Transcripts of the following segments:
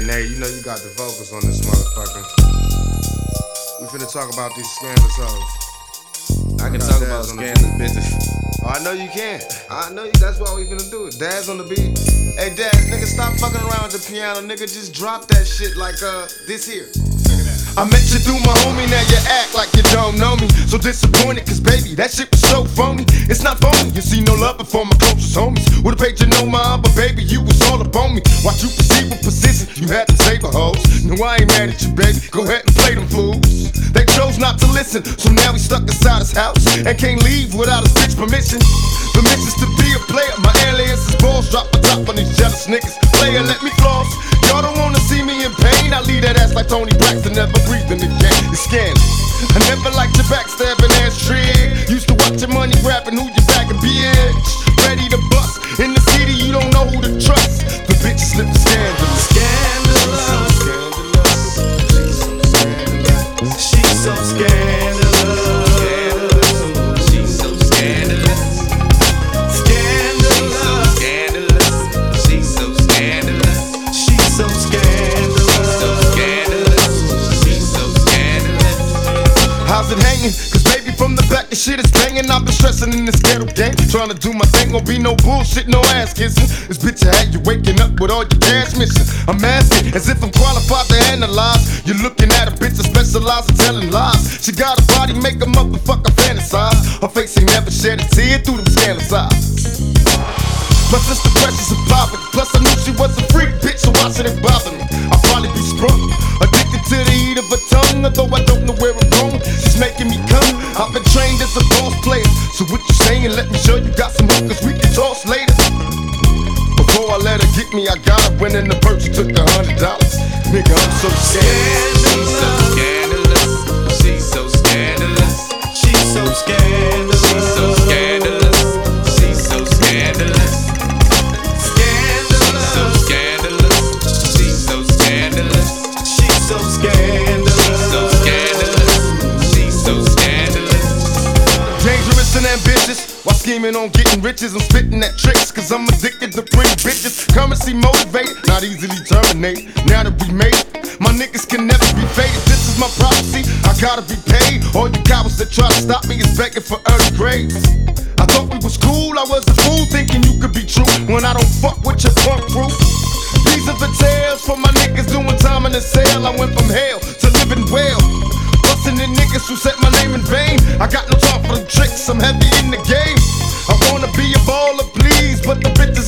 Hey, Nate, you know you got the vocals on this motherfucker. We finna talk about these scandalous hoes. I can talk about the business. Oh, I know you can. I know you. That's why we finna do it. Daz on the beat. Hey, Daz, nigga, stop fucking around with the piano, nigga. Just drop that shit like uh this here. I met you through my homie, now you act like So disappointed, cause baby, that shit was so phony. It's not phony, you see no love before my closest homies. Would've paid you no mind, but baby, you was all up on me. Watch you proceed with precision, you had to save a hoes. No, I ain't mad at you, baby. Go ahead and play them fools. They chose not to listen, so now we stuck inside his house and can't leave without his bitch permission. Permissions to be a player, my alias is balls. Drop the top on these jealous niggas. Player, let me floss. Y'all don't I leave that ass like Toni Braxton, never breathing again. It's scandalous. I never liked your backstabbing Cause baby, from the back, the shit is banging. I've been stressing in this ghetto game. Trying to do my thing, gon' be no bullshit, no ass kissing. This bitch I had you waking up with all your cash missing. I'm asking as if I'm qualified to analyze. You're looking at a bitch that specializes in telling lies. She got a body, make a motherfucker fantasize. Her face ain't never shed a tear through them scandalous eyes. Plus it's the pressures of. Plus I knew she was a freak bitch, so why should it bother me? I'll probably be sprung, addicted to the heat of her tongue. Although I don't know where so what you saying? Let me show you got some hookers we can toss later. Before I let her get me, I got her when in the purse she took a hundred dollars. Nigga, I'm so scared. She's so scandalous. She's so scandalous. She's so scandalous. She's so scandalous. She's so scandalous. Scandalous. She's So scandalous. She's so scandalous. She's so scandalous. Scheming on getting riches, I'm spitting at tricks. Cause I'm addicted to pretty bitches. Come and see motivate, not easily terminate. Now that we made my niggas can never be faded. This is my prophecy, I gotta be paid. All you cowards that try to stop me is begging for early grades. I thought we was cool, I was a fool thinking you could be true. When I don't fuck with your punk crew. These are the tales for my niggas doing time in the cell. I went from hell to living well. Bustin' in niggas who said my name in vain. I got no time for them tricks, I'm heavy in the game.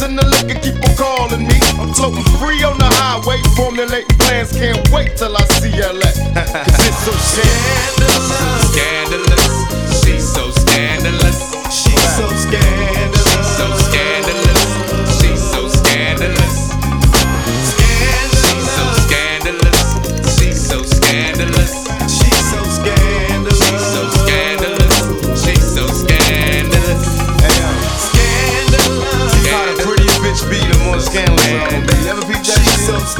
In the liquor keep on calling me. I'm floating free on the highway, formulating plans. Can't wait till I see LA. Cause it's so scandalous. Scandalous.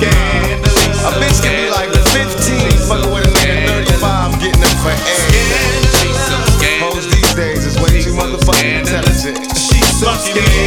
Scandalous. A bitch can be like 15, fucking with a nigga 35, getting it for ass. Hoes these days is way too motherfucking intelligent. She's so scandalous.